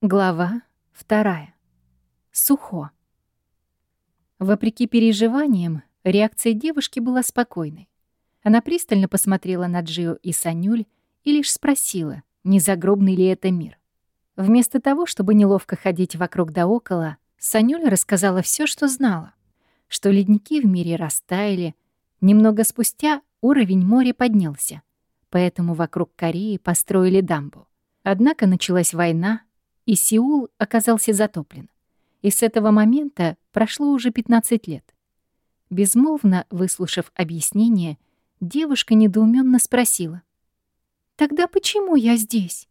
Глава вторая. Сухо. Вопреки переживаниям, реакция девушки была спокойной. Она пристально посмотрела на Джио и Санюль и лишь спросила, не загробный ли это мир. Вместо того, чтобы неловко ходить вокруг да около, Санюль рассказала все, что знала. Что ледники в мире растаяли, немного спустя уровень моря поднялся, поэтому вокруг Кореи построили дамбу. Однако началась война, и Сеул оказался затоплен. И с этого момента прошло уже 15 лет. Безмолвно выслушав объяснение, девушка недоуменно спросила. «Тогда почему я здесь?»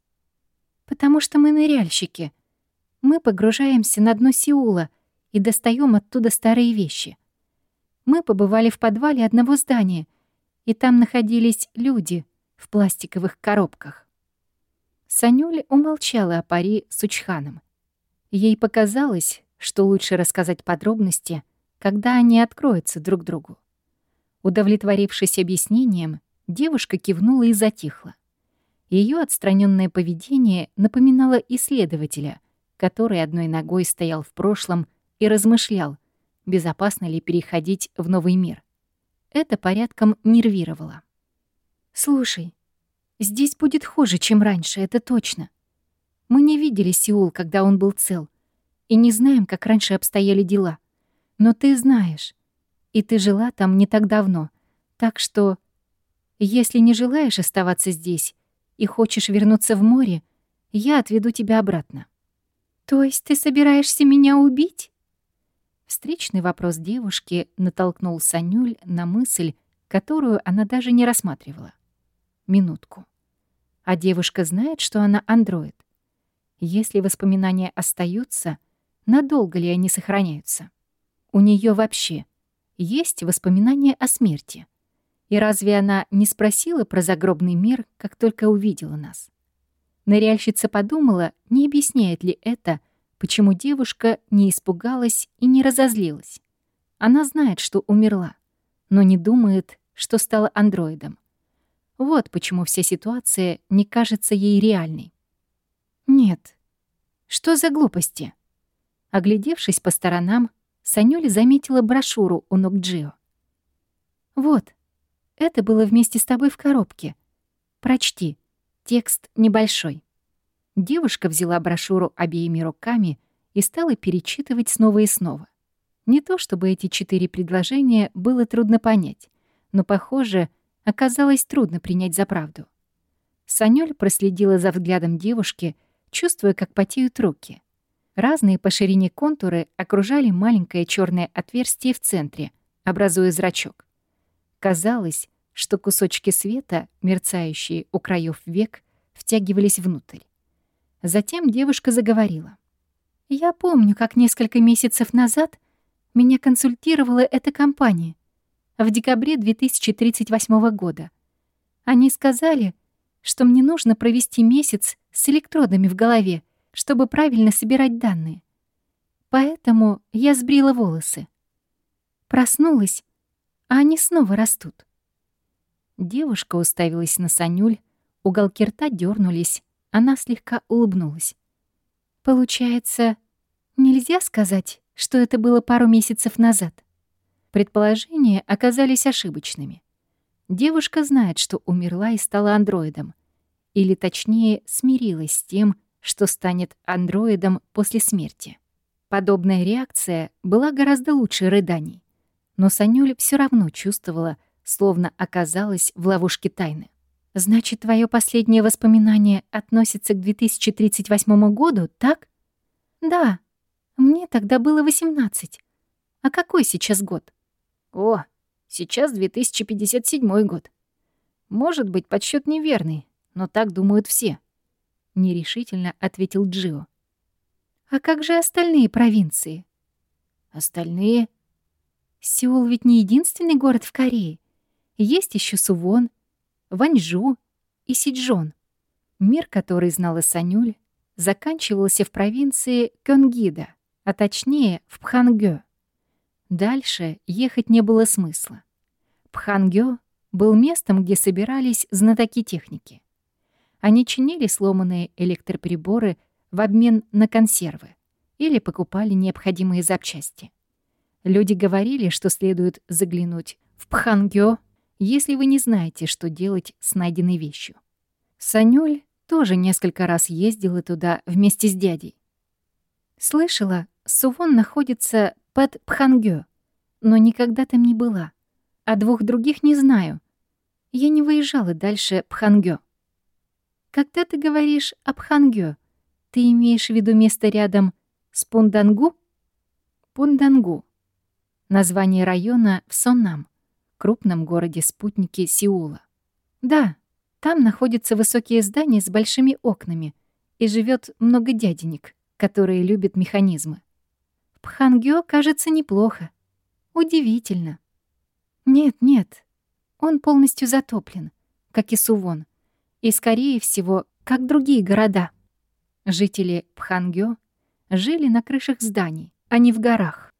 «Потому что мы ныряльщики. Мы погружаемся на дно Сеула и достаем оттуда старые вещи. Мы побывали в подвале одного здания, и там находились люди в пластиковых коробках. Санюля умолчала о пари с Учханом. Ей показалось, что лучше рассказать подробности, когда они откроются друг другу. Удовлетворившись объяснением, девушка кивнула и затихла. Ее отстраненное поведение напоминало исследователя, который одной ногой стоял в прошлом и размышлял, безопасно ли переходить в новый мир. Это порядком нервировало. «Слушай, Здесь будет хуже, чем раньше, это точно. Мы не видели Сеул, когда он был цел, и не знаем, как раньше обстояли дела. Но ты знаешь, и ты жила там не так давно, так что, если не желаешь оставаться здесь и хочешь вернуться в море, я отведу тебя обратно. То есть ты собираешься меня убить? Встречный вопрос девушки натолкнул Санюль на мысль, которую она даже не рассматривала. Минутку. А девушка знает, что она андроид? Если воспоминания остаются, надолго ли они сохраняются? У нее вообще есть воспоминания о смерти? И разве она не спросила про загробный мир, как только увидела нас? Ныряльщица подумала, не объясняет ли это, почему девушка не испугалась и не разозлилась. Она знает, что умерла, но не думает, что стала андроидом. Вот почему вся ситуация не кажется ей реальной. Нет. Что за глупости? Оглядевшись по сторонам, Санюля заметила брошюру у ног Джио. «Вот, это было вместе с тобой в коробке. Прочти. Текст небольшой». Девушка взяла брошюру обеими руками и стала перечитывать снова и снова. Не то чтобы эти четыре предложения было трудно понять, но, похоже, оказалось трудно принять за правду. Санёль проследила за взглядом девушки, чувствуя, как потеют руки. Разные по ширине контуры окружали маленькое черное отверстие в центре, образуя зрачок. Казалось, что кусочки света, мерцающие у краев век, втягивались внутрь. Затем девушка заговорила. «Я помню, как несколько месяцев назад меня консультировала эта компания — в декабре 2038 года. Они сказали, что мне нужно провести месяц с электродами в голове, чтобы правильно собирать данные. Поэтому я сбрила волосы. Проснулась, а они снова растут. Девушка уставилась на Санюль, уголки рта дернулись, она слегка улыбнулась. Получается, нельзя сказать, что это было пару месяцев назад. Предположения оказались ошибочными. Девушка знает, что умерла и стала андроидом. Или точнее, смирилась с тем, что станет андроидом после смерти. Подобная реакция была гораздо лучше рыданий. Но Санюля все равно чувствовала, словно оказалась в ловушке тайны. «Значит, твое последнее воспоминание относится к 2038 году, так?» «Да. Мне тогда было 18. А какой сейчас год?» О, сейчас 2057 год. Может быть, подсчет неверный, но так думают все. Нерешительно ответил Джио. А как же остальные провинции? Остальные? Сеул ведь не единственный город в Корее. Есть еще Сувон, Ваньжу и Сиджон. Мир, который знала Санюль, заканчивался в провинции Кёнгида, а точнее в Пхангё. Дальше ехать не было смысла. Пхангё был местом, где собирались знатоки техники. Они чинили сломанные электроприборы, в обмен на консервы или покупали необходимые запчасти. Люди говорили, что следует заглянуть в Пхангё, если вы не знаете, что делать с найденной вещью. Санюль тоже несколько раз ездила туда вместе с дядей. Слышала, Сувон находится под Пхангё, но никогда там не была. А двух других не знаю. Я не выезжала дальше Пхангё. Когда ты говоришь о Пхангё, ты имеешь в виду место рядом с Пундангу? Пундангу. Название района в Соннам, крупном городе-спутнике Сеула. Да, там находятся высокие здания с большими окнами и живет много дяденек, которые любят механизмы. Пхангё кажется неплохо. Удивительно. Нет, нет, он полностью затоплен, как и Сувон, и, скорее всего, как другие города. Жители Пхангё жили на крышах зданий, а не в горах.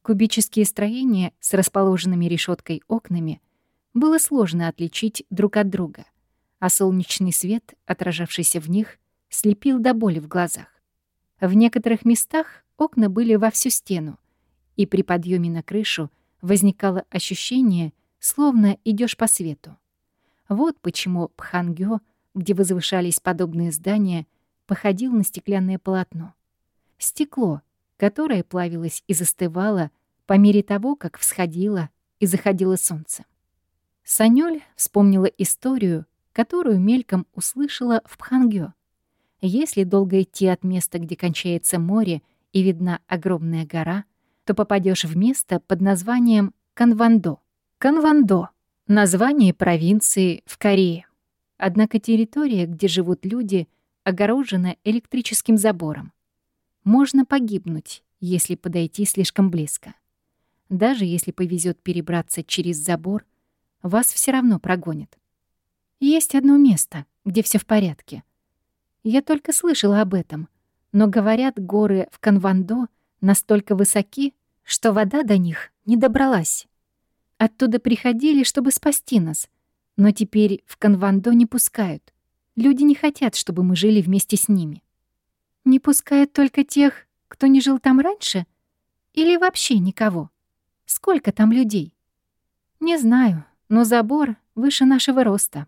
Кубические строения с расположенными решеткой окнами было сложно отличить друг от друга, а солнечный свет, отражавшийся в них, слепил до боли в глазах. В некоторых местах окна были во всю стену, и при подъеме на крышу возникало ощущение, словно идешь по свету. Вот почему Пхангё, где возвышались подобные здания, походил на стеклянное полотно. Стекло, которое плавилось и застывало по мере того, как всходило и заходило солнце. Санёль вспомнила историю, которую мельком услышала в Пхангё. Если долго идти от места, где кончается море и видна огромная гора, то попадешь в место под названием Канвандо. Канвандо — название провинции в Корее. Однако территория, где живут люди, огорожена электрическим забором. Можно погибнуть, если подойти слишком близко. Даже если повезет перебраться через забор, вас все равно прогонят. Есть одно место, где все в порядке. Я только слышала об этом, но говорят, горы в Канвандо настолько высоки, что вода до них не добралась. Оттуда приходили, чтобы спасти нас, но теперь в Канвандо не пускают. Люди не хотят, чтобы мы жили вместе с ними. Не пускают только тех, кто не жил там раньше? Или вообще никого? Сколько там людей? Не знаю, но забор выше нашего роста.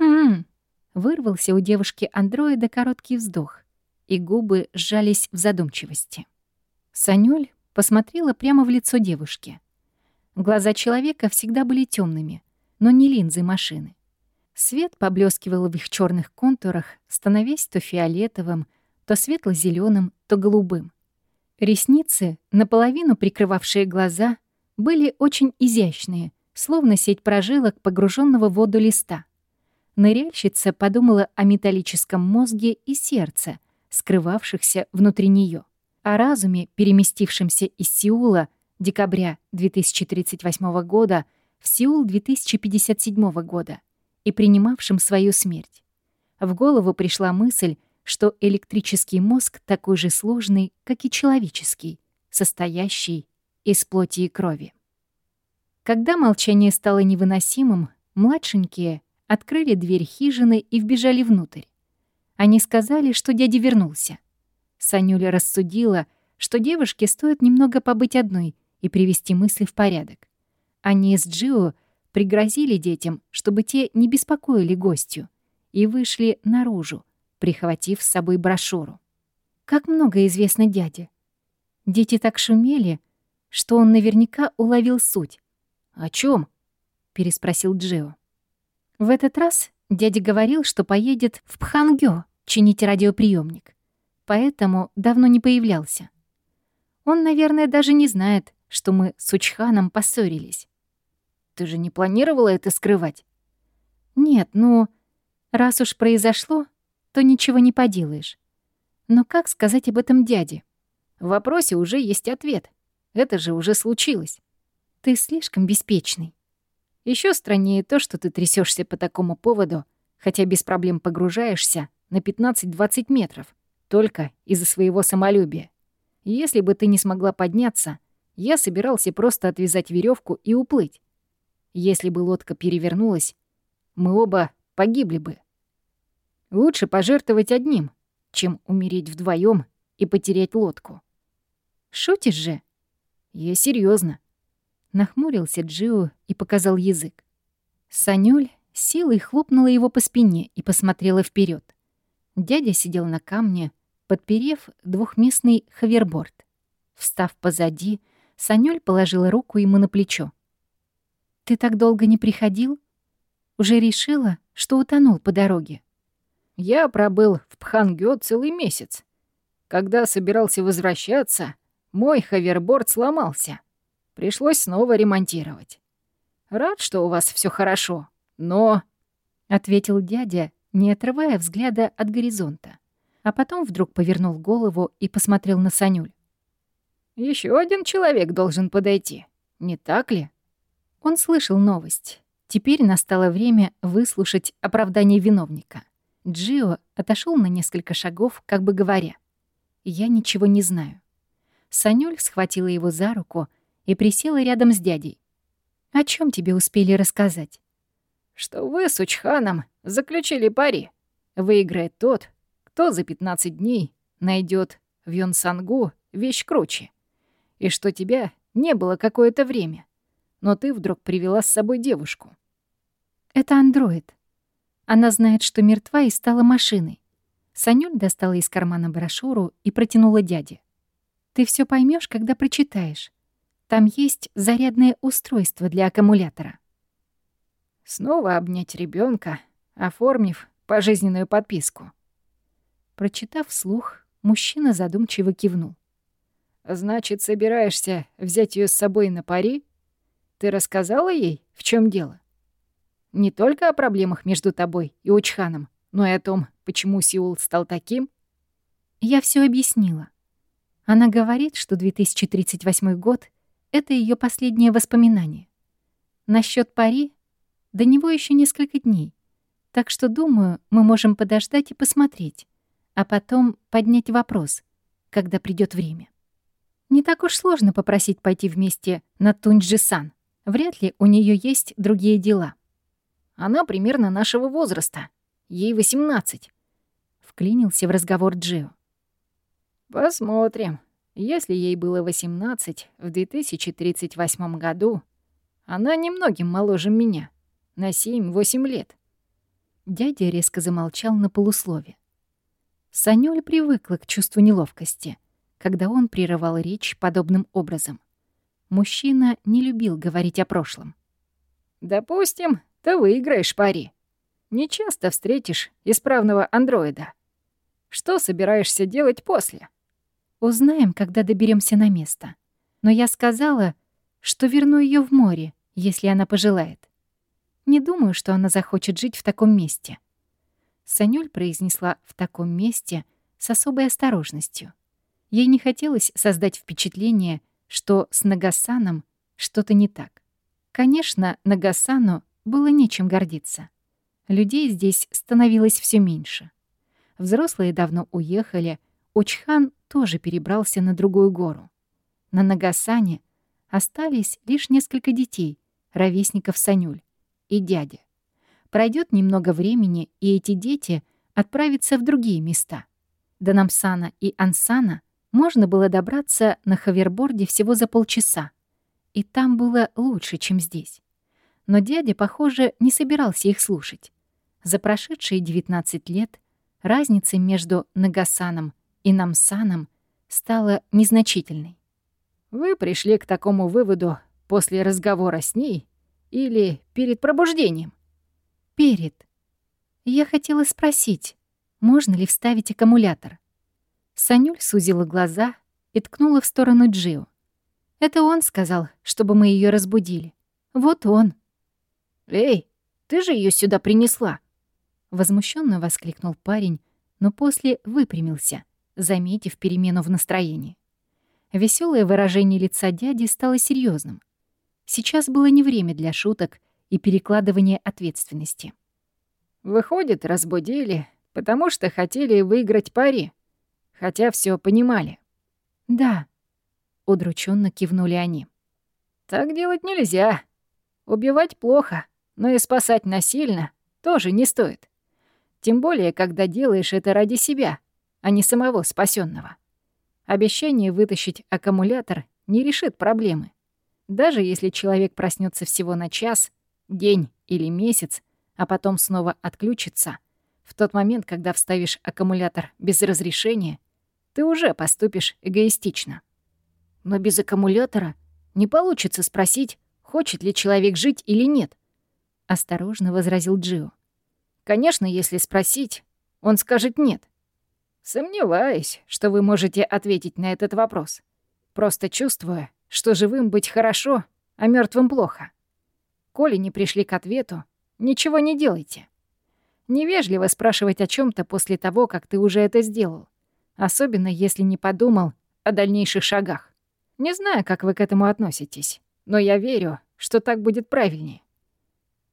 Хм, вырвался у девушки-андроида короткий вздох, и губы сжались в задумчивости. Санюль посмотрела прямо в лицо девушки. Глаза человека всегда были темными, но не линзы машины. Свет поблескивал в их черных контурах, становясь то фиолетовым, то светло зеленым то голубым. Ресницы, наполовину прикрывавшие глаза, были очень изящные, словно сеть прожилок погруженного в воду листа. Ныряльщица подумала о металлическом мозге и сердце, скрывавшихся внутри нее, о разуме, переместившемся из Сеула декабря 2038 года в Сеул 2057 года и принимавшим свою смерть. В голову пришла мысль, что электрический мозг такой же сложный, как и человеческий, состоящий из плоти и крови. Когда молчание стало невыносимым, младшенькие открыли дверь хижины и вбежали внутрь. Они сказали, что дядя вернулся. Санюля рассудила, что девушке стоит немного побыть одной и привести мысли в порядок. Они с Джио пригрозили детям, чтобы те не беспокоили гостю, и вышли наружу, прихватив с собой брошюру. Как много известно дяде. Дети так шумели, что он наверняка уловил суть. «О чем? переспросил Джио. В этот раз дядя говорил, что поедет в Пхангё чинить радиоприемник, поэтому давно не появлялся. Он, наверное, даже не знает, что мы с Учханом поссорились. Ты же не планировала это скрывать? Нет, ну, раз уж произошло, то ничего не поделаешь. Но как сказать об этом дяде? В вопросе уже есть ответ. Это же уже случилось. Ты слишком беспечный. Еще страннее то, что ты трясешься по такому поводу, хотя без проблем погружаешься на 15-20 метров, только из-за своего самолюбия. Если бы ты не смогла подняться, я собирался просто отвязать веревку и уплыть. Если бы лодка перевернулась, мы оба погибли бы. Лучше пожертвовать одним, чем умереть вдвоем и потерять лодку. Шутишь же? Я серьезно. Нахмурился Джио и показал язык. Санюль силой хлопнула его по спине и посмотрела вперед. Дядя сидел на камне, подперев двухместный ховерборд. Встав позади, Санюль положила руку ему на плечо. «Ты так долго не приходил? Уже решила, что утонул по дороге?» «Я пробыл в Пхангё целый месяц. Когда собирался возвращаться, мой ховерборд сломался. Пришлось снова ремонтировать. Рад, что у вас все хорошо, но...» — ответил дядя, не отрывая взгляда от горизонта. А потом вдруг повернул голову и посмотрел на Санюль. Еще один человек должен подойти, не так ли?» Он слышал новость. Теперь настало время выслушать оправдание виновника. Джио отошел на несколько шагов, как бы говоря. «Я ничего не знаю». Санюль схватила его за руку и присела рядом с дядей. «О чем тебе успели рассказать?» «Что вы с Учханом заключили пари. Выиграет тот, кто за 15 дней найдет в Йонсангу вещь круче и что тебя не было какое-то время, но ты вдруг привела с собой девушку. Это андроид. Она знает, что мертва и стала машиной. Санюль достала из кармана брошюру и протянула дяде. Ты все поймешь, когда прочитаешь. Там есть зарядное устройство для аккумулятора. Снова обнять ребенка, оформив пожизненную подписку. Прочитав вслух, мужчина задумчиво кивнул. Значит, собираешься взять ее с собой на пари? Ты рассказала ей, в чем дело? Не только о проблемах между тобой и Учханом, но и о том, почему Сеул стал таким? Я все объяснила. Она говорит, что 2038 год — это ее последнее воспоминание. Насчет пари до него еще несколько дней. Так что, думаю, мы можем подождать и посмотреть, а потом поднять вопрос, когда придет время. Не так уж сложно попросить пойти вместе на Тунджисан. Вряд ли у нее есть другие дела. Она примерно нашего возраста. Ей 18. Вклинился в разговор Джио. Посмотрим. Если ей было 18 в 2038 году, она немногим моложе меня. На 7-8 лет. Дядя резко замолчал на полуслове. Санюля привыкла к чувству неловкости когда он прерывал речь подобным образом. Мужчина не любил говорить о прошлом. «Допустим, ты выиграешь пари. Не часто встретишь исправного андроида. Что собираешься делать после?» «Узнаем, когда доберемся на место. Но я сказала, что верну ее в море, если она пожелает. Не думаю, что она захочет жить в таком месте». Санюль произнесла «в таком месте» с особой осторожностью. Ей не хотелось создать впечатление, что с Нагасаном что-то не так. Конечно, Нагасану было нечем гордиться. Людей здесь становилось все меньше. Взрослые давно уехали, Учхан тоже перебрался на другую гору. На Нагасане остались лишь несколько детей, ровесников Санюль и дядя. Пройдет немного времени, и эти дети отправятся в другие места. До Намсана и Ансана можно было добраться на ховерборде всего за полчаса. И там было лучше, чем здесь. Но дядя, похоже, не собирался их слушать. За прошедшие 19 лет разница между Нагасаном и Намсаном стала незначительной. «Вы пришли к такому выводу после разговора с ней или перед пробуждением?» «Перед. Я хотела спросить, можно ли вставить аккумулятор. Санюль сузила глаза и ткнула в сторону Джио. «Это он сказал, чтобы мы ее разбудили. Вот он». «Эй, ты же ее сюда принесла!» Возмущенно воскликнул парень, но после выпрямился, заметив перемену в настроении. Веселое выражение лица дяди стало серьезным. Сейчас было не время для шуток и перекладывания ответственности. «Выходит, разбудили, потому что хотели выиграть пари», хотя все понимали. «Да», — удрученно кивнули они. «Так делать нельзя. Убивать плохо, но и спасать насильно тоже не стоит. Тем более, когда делаешь это ради себя, а не самого спасенного. Обещание вытащить аккумулятор не решит проблемы. Даже если человек проснется всего на час, день или месяц, а потом снова отключится, в тот момент, когда вставишь аккумулятор без разрешения, ты уже поступишь эгоистично. Но без аккумулятора не получится спросить, хочет ли человек жить или нет. Осторожно возразил Джио. Конечно, если спросить, он скажет «нет». Сомневаюсь, что вы можете ответить на этот вопрос. Просто чувствуя, что живым быть хорошо, а мертвым плохо. Коли не пришли к ответу, ничего не делайте. Невежливо спрашивать о чем то после того, как ты уже это сделал. Особенно, если не подумал о дальнейших шагах. Не знаю, как вы к этому относитесь, но я верю, что так будет правильнее.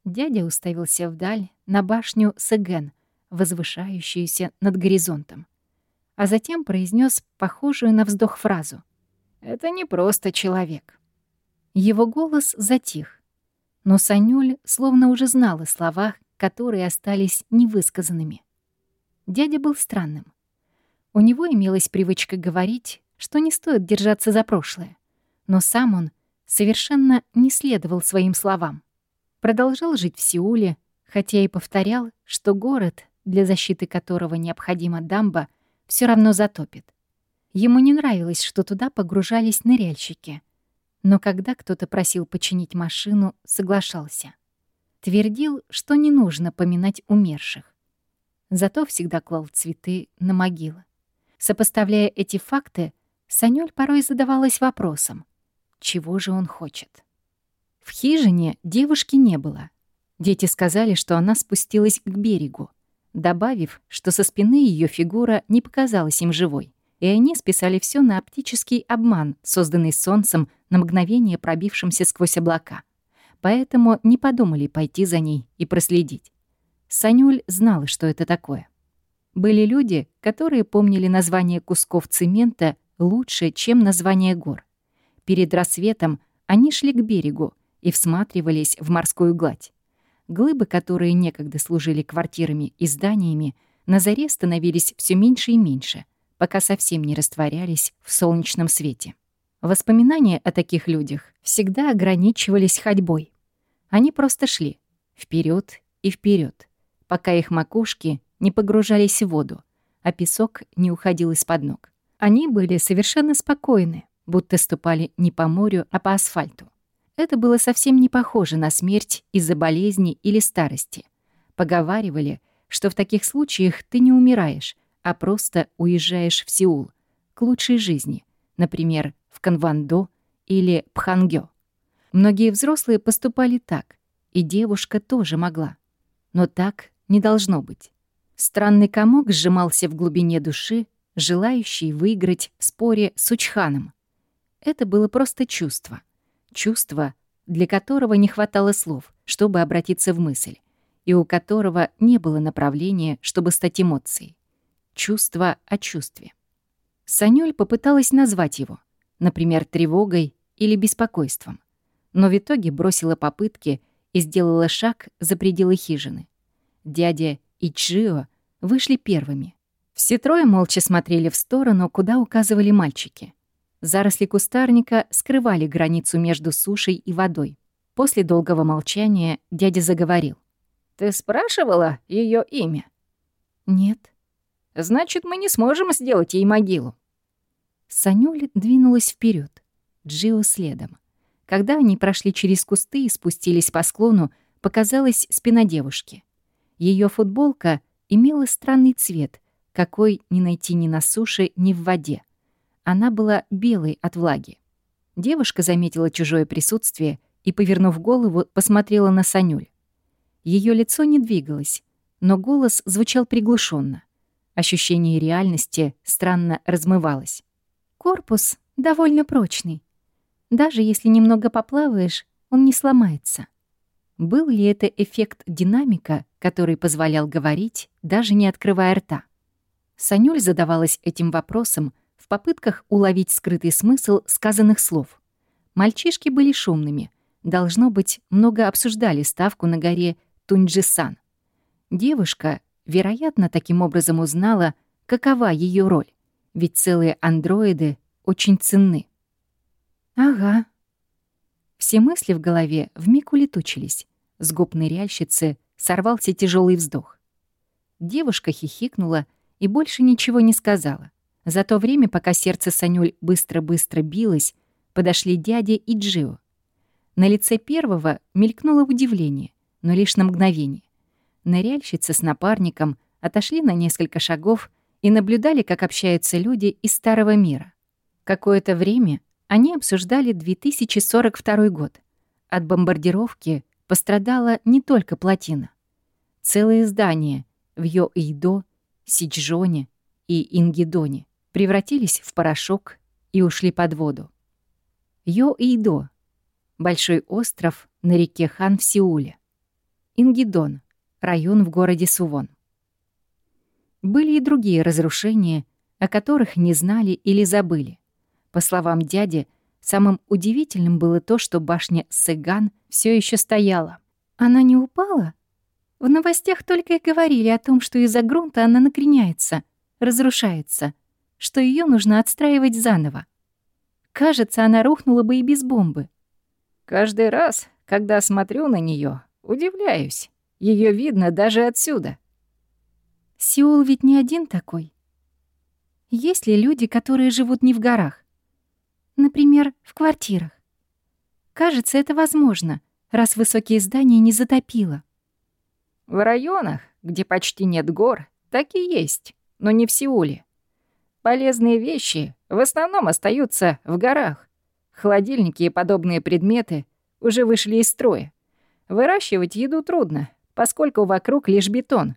Дядя уставился вдаль на башню Сеген, возвышающуюся над горизонтом, а затем произнес похожую на вздох фразу. «Это не просто человек». Его голос затих, но Санюль словно уже знала слова, которые остались невысказанными. Дядя был странным. У него имелась привычка говорить, что не стоит держаться за прошлое, но сам он совершенно не следовал своим словам. Продолжал жить в Сеуле, хотя и повторял, что город, для защиты которого необходима дамба, все равно затопит. Ему не нравилось, что туда погружались ныряльщики — но когда кто-то просил починить машину, соглашался. Твердил, что не нужно поминать умерших. Зато всегда клал цветы на могилы. Сопоставляя эти факты, Санёль порой задавалась вопросом, чего же он хочет. В хижине девушки не было. Дети сказали, что она спустилась к берегу, добавив, что со спины ее фигура не показалась им живой и они списали все на оптический обман, созданный солнцем на мгновение пробившимся сквозь облака. Поэтому не подумали пойти за ней и проследить. Санюль знала, что это такое. Были люди, которые помнили название кусков цемента лучше, чем название гор. Перед рассветом они шли к берегу и всматривались в морскую гладь. Глыбы, которые некогда служили квартирами и зданиями, на заре становились все меньше и меньше, пока совсем не растворялись в солнечном свете. Воспоминания о таких людях всегда ограничивались ходьбой. Они просто шли вперед и вперед, пока их макушки не погружались в воду, а песок не уходил из-под ног. Они были совершенно спокойны, будто ступали не по морю, а по асфальту. Это было совсем не похоже на смерть из-за болезни или старости. Поговаривали, что в таких случаях ты не умираешь, а просто уезжаешь в Сеул, к лучшей жизни, например, в Канвандо или Пхангё. Многие взрослые поступали так, и девушка тоже могла. Но так не должно быть. Странный комок сжимался в глубине души, желающий выиграть в споре с Учханом. Это было просто чувство. Чувство, для которого не хватало слов, чтобы обратиться в мысль, и у которого не было направления, чтобы стать эмоцией чувство о чувстве. Санюль попыталась назвать его, например, тревогой или беспокойством, но в итоге бросила попытки и сделала шаг за пределы хижины. Дядя и Чжио вышли первыми. Все трое молча смотрели в сторону, куда указывали мальчики. Заросли кустарника скрывали границу между сушей и водой. После долгого молчания дядя заговорил. «Ты спрашивала ее имя?» «Нет». Значит, мы не сможем сделать ей могилу. Санюля двинулась вперед, Джио следом. Когда они прошли через кусты и спустились по склону, показалась спина девушки. Ее футболка имела странный цвет, какой не найти ни на суше, ни в воде. Она была белой от влаги. Девушка заметила чужое присутствие и, повернув голову, посмотрела на Санюль. Ее лицо не двигалось, но голос звучал приглушенно. Ощущение реальности странно размывалось. Корпус довольно прочный. Даже если немного поплаваешь, он не сломается. Был ли это эффект динамика, который позволял говорить, даже не открывая рта? Санюль задавалась этим вопросом попытках уловить скрытый смысл сказанных слов. Мальчишки были шумными. Должно быть, много обсуждали ставку на горе Тунджисан. Девушка, Вероятно, таким образом узнала, какова ее роль, ведь целые андроиды очень ценны. Ага. Все мысли в голове вмиг улетучились. С губ ныряльщицы сорвался тяжелый вздох. Девушка хихикнула и больше ничего не сказала. За то время, пока сердце Санюль быстро-быстро билось, подошли дядя и Джио. На лице первого мелькнуло удивление, но лишь на мгновение. Ныряльщица с напарником отошли на несколько шагов и наблюдали, как общаются люди из Старого мира. Какое-то время они обсуждали 2042 год. От бомбардировки пострадала не только плотина. Целые здания в Йо-Эйдо, Сичжоне и Ингидоне превратились в порошок и ушли под воду. Йо-Эйдо — большой остров на реке Хан в Сеуле. Ингидон — район в городе Сувон. Были и другие разрушения, о которых не знали или забыли. По словам дяди, самым удивительным было то, что башня Сыган все еще стояла. Она не упала? В новостях только и говорили о том, что из-за грунта она накреняется, разрушается, что ее нужно отстраивать заново. Кажется, она рухнула бы и без бомбы. Каждый раз, когда смотрю на нее, удивляюсь. Ее видно даже отсюда. Сеул ведь не один такой. Есть ли люди, которые живут не в горах? Например, в квартирах. Кажется, это возможно, раз высокие здания не затопило. В районах, где почти нет гор, так и есть, но не в Сеуле. Полезные вещи в основном остаются в горах. Холодильники и подобные предметы уже вышли из строя. Выращивать еду трудно, поскольку вокруг лишь бетон.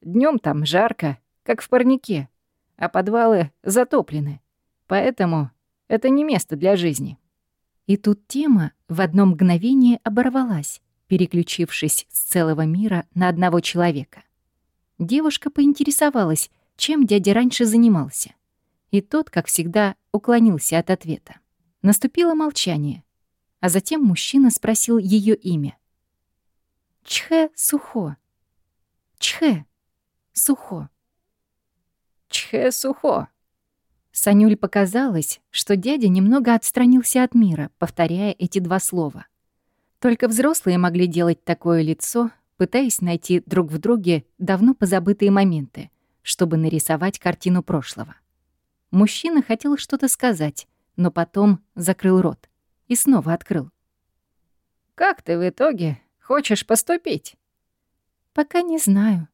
Днем там жарко, как в парнике, а подвалы затоплены. Поэтому это не место для жизни. И тут тема в одно мгновение оборвалась переключившись с целого мира на одного человека. Девушка поинтересовалась, чем дядя раньше занимался. И тот, как всегда, уклонился от ответа. Наступило молчание, а затем мужчина спросил ее имя. Чхэ Сухо. Чхэ Сухо. Чхэ Сухо. Санюль показалось, что дядя немного отстранился от мира, повторяя эти два слова — только взрослые могли делать такое лицо, пытаясь найти друг в друге давно позабытые моменты, чтобы нарисовать картину прошлого. Мужчина хотел что-то сказать, но потом закрыл рот и снова открыл. «Как ты в итоге хочешь поступить?» «Пока не знаю».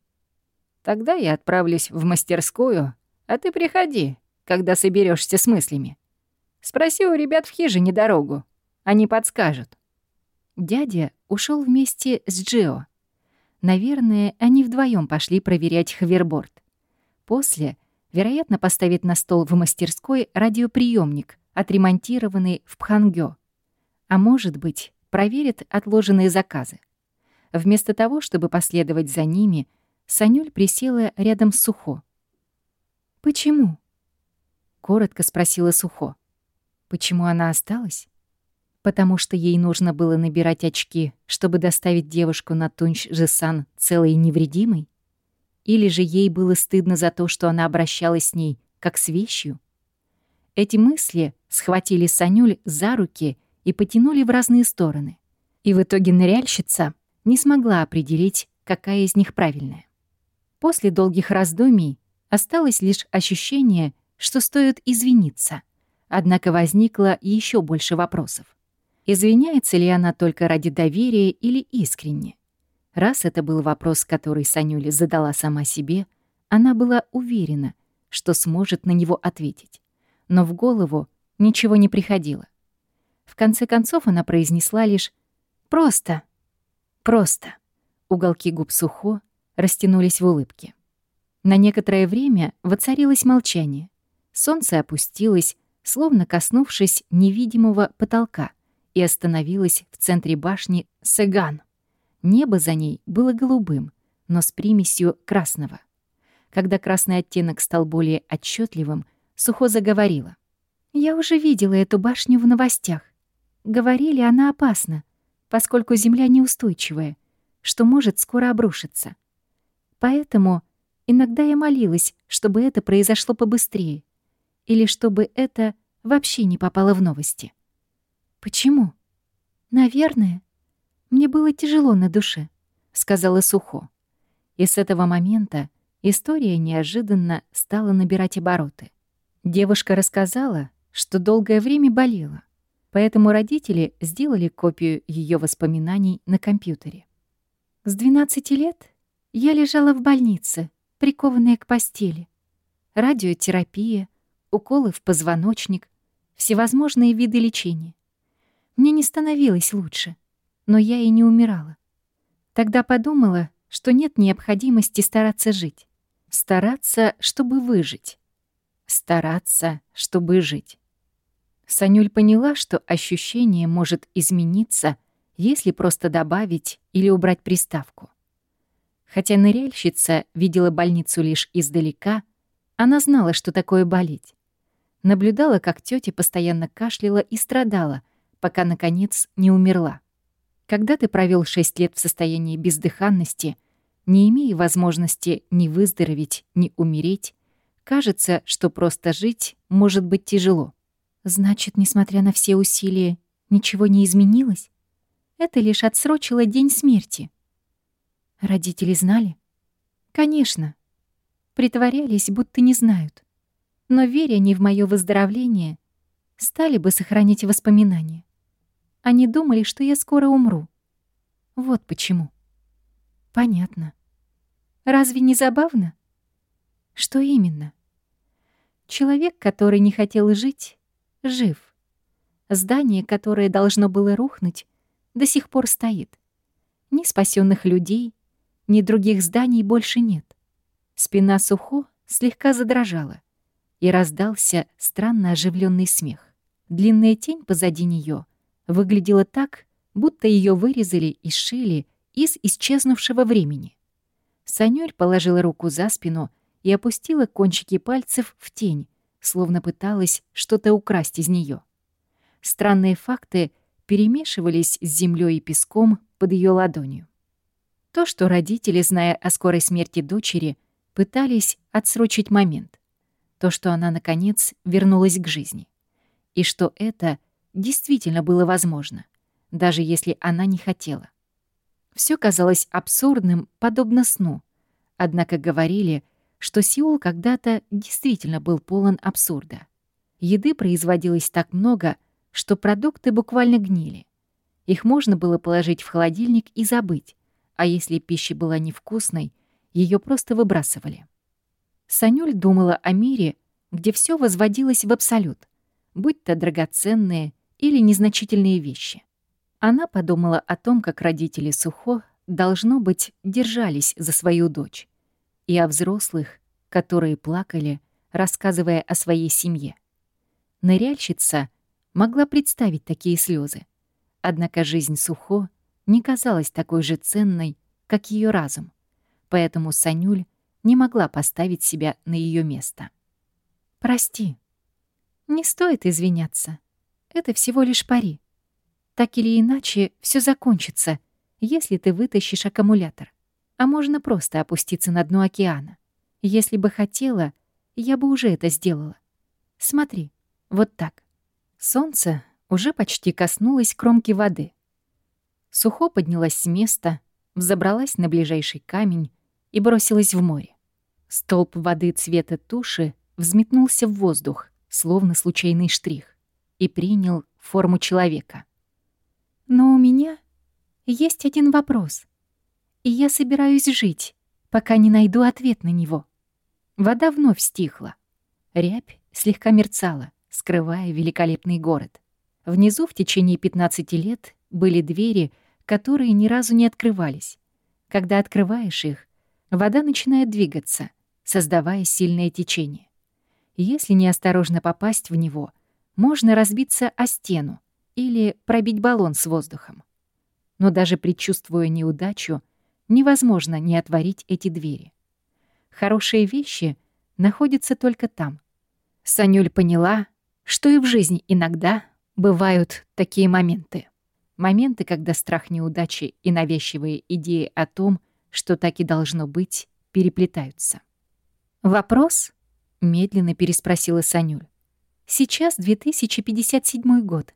«Тогда я отправлюсь в мастерскую, а ты приходи, когда соберешься с мыслями. Спроси у ребят в хижине дорогу, они подскажут». Дядя ушел вместе с Джио. Наверное, они вдвоем пошли проверять ховерборд. После, вероятно, поставит на стол в мастерской радиоприемник, отремонтированный в Пхангё. А может быть, проверит отложенные заказы. Вместо того, чтобы последовать за ними, Санюль присела рядом с Сухо. «Почему?» — коротко спросила Сухо. «Почему она осталась?» потому что ей нужно было набирать очки, чтобы доставить девушку на Тунч-Жесан целой и невредимой? Или же ей было стыдно за то, что она обращалась с ней как с вещью? Эти мысли схватили Санюль за руки и потянули в разные стороны. И в итоге ныряльщица не смогла определить, какая из них правильная. После долгих раздумий осталось лишь ощущение, что стоит извиниться. Однако возникло еще больше вопросов. Извиняется ли она только ради доверия или искренне? Раз это был вопрос, который Санюля задала сама себе, она была уверена, что сможет на него ответить. Но в голову ничего не приходило. В конце концов она произнесла лишь «просто, просто». Уголки губ сухо растянулись в улыбке. На некоторое время воцарилось молчание. Солнце опустилось, словно коснувшись невидимого потолка — и остановилась в центре башни Сеган. Небо за ней было голубым, но с примесью красного. Когда красный оттенок стал более отчетливым, Сухо заговорила. «Я уже видела эту башню в новостях. Говорили, она опасна, поскольку земля неустойчивая, что может скоро обрушиться. Поэтому Иногда я молилась, чтобы это произошло побыстрее, или чтобы это вообще не попало в новости. Почему? Наверное, мне было тяжело на душе, сказала Сухо. И с этого момента история неожиданно стала набирать обороты. Девушка рассказала, что долгое время болела, поэтому родители сделали копию ее воспоминаний на компьютере. С 12 лет я лежала в больнице, прикованная к постели. Радиотерапия, уколы в позвоночник, всевозможные виды лечения. Мне не становилось лучше, но я и не умирала. Тогда подумала, что нет необходимости стараться жить. Стараться, чтобы выжить. Стараться, чтобы жить. Санюль поняла, что ощущение может измениться, если просто добавить или убрать приставку. Хотя ныряльщица видела больницу лишь издалека, она знала, что такое болеть. Наблюдала, как тетя постоянно кашляла и страдала, пока, наконец, не умерла. Когда ты провел шесть лет в состоянии бездыханности, не имея возможности ни выздороветь, ни умереть, кажется, что просто жить может быть тяжело. Значит, несмотря на все усилия, ничего не изменилось? Это лишь отсрочило день смерти. Родители знали? Конечно. Притворялись, будто не знают. Но веря не в моё выздоровление, стали бы сохранять воспоминания. Они думали, что я скоро умру. Вот почему. Понятно. Разве не забавно? Что именно? Человек, который не хотел жить, жив. Здание, которое должно было рухнуть, до сих пор стоит. Ни спасенных людей, ни других зданий больше нет. Спина Сухо слегка задрожала, и раздался странно оживленный смех. Длинная тень позади нее выглядела так, будто ее вырезали и сшили из исчезнувшего времени. Санюль положила руку за спину и опустила кончики пальцев в тень, словно пыталась что-то украсть из нее. Странные факты перемешивались с землей и песком под ее ладонью. То, что родители, зная о скорой смерти дочери, пытались отсрочить момент. То, что она, наконец, вернулась к жизни. И что это действительно было возможно, даже если она не хотела. Все казалось абсурдным, подобно сну. Однако говорили, что Сеул когда-то действительно был полон абсурда. Еды производилось так много, что продукты буквально гнили. Их можно было положить в холодильник и забыть, а если пища была невкусной, ее просто выбрасывали. Санюль думала о мире, где все возводилось в абсолют, будь то драгоценные или незначительные вещи. Она подумала о том, как родители Сухо, должно быть, держались за свою дочь, и о взрослых, которые плакали, рассказывая о своей семье. Ныряльщица могла представить такие слезы, однако жизнь Сухо не казалась такой же ценной, как ее разум, поэтому Санюль не могла поставить себя на ее место. «Прости. Не стоит извиняться. Это всего лишь пари. Так или иначе, все закончится, если ты вытащишь аккумулятор. А можно просто опуститься на дно океана. Если бы хотела, я бы уже это сделала. Смотри, вот так. Солнце уже почти коснулось кромки воды. Сухо поднялась с места, взобралась на ближайший камень и бросилась в море. Столб воды цвета туши взметнулся в воздух, словно случайный штрих, и принял форму человека. Но у меня есть один вопрос, и я собираюсь жить, пока не найду ответ на него. Вода вновь стихла. Рябь слегка мерцала, скрывая великолепный город. Внизу в течение 15 лет были двери, которые ни разу не открывались. Когда открываешь их, вода начинает двигаться, создавая сильное течение. Если неосторожно попасть в него, можно разбиться о стену или пробить баллон с воздухом. Но даже предчувствуя неудачу, невозможно не отворить эти двери. Хорошие вещи находятся только там. Санюль поняла, что и в жизни иногда бывают такие моменты. Моменты, когда страх неудачи и навязчивые идеи о том, что так и должно быть, переплетаются. «Вопрос?» — медленно переспросила Санюль. «Сейчас 2057 год,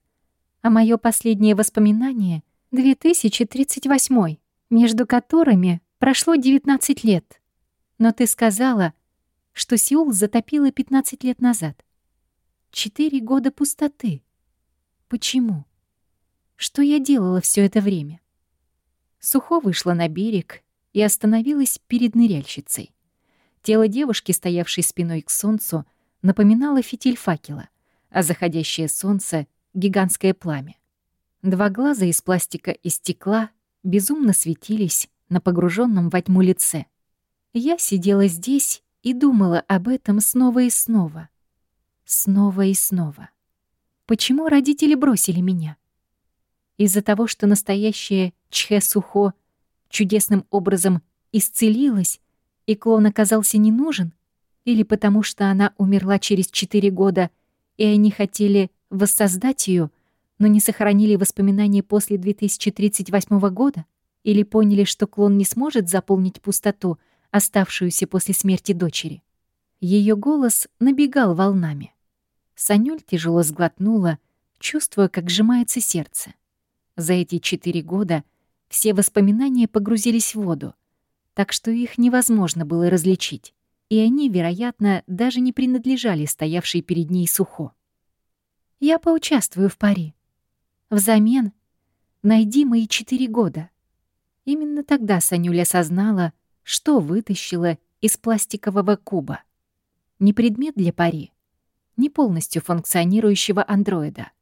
а мое последнее воспоминание — 2038, между которыми прошло 19 лет. Но ты сказала, что Сеул затопило 15 лет назад. Четыре года пустоты. Почему? Что я делала все это время?» Сухо вышла на берег и остановилась перед ныряльщицей. Тело девушки, стоявшей спиной к солнцу, напоминало фитиль факела, а заходящее солнце — гигантское пламя. Два глаза из пластика и стекла безумно светились на погруженном во тьму лице. Я сидела здесь и думала об этом снова и снова. Снова и снова. Почему родители бросили меня? Из-за того, что настоящее Чхэ Сухо чудесным образом исцелилась и клон оказался не нужен? Или потому что она умерла через четыре года, и они хотели воссоздать ее, но не сохранили воспоминания после 2038 года? Или поняли, что клон не сможет заполнить пустоту, оставшуюся после смерти дочери? Ее голос набегал волнами. Санюль тяжело сглотнула, чувствуя, как сжимается сердце. За эти четыре года все воспоминания погрузились в воду, так что их невозможно было различить, и они, вероятно, даже не принадлежали стоявшей перед ней сухо. «Я поучаствую в пари. Взамен найди мои четыре года». Именно тогда Санюля осознала, что вытащила из пластикового куба. Не предмет для пари, не полностью функционирующего андроида,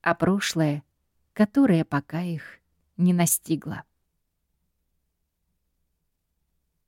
а прошлое, которое пока их не настигло.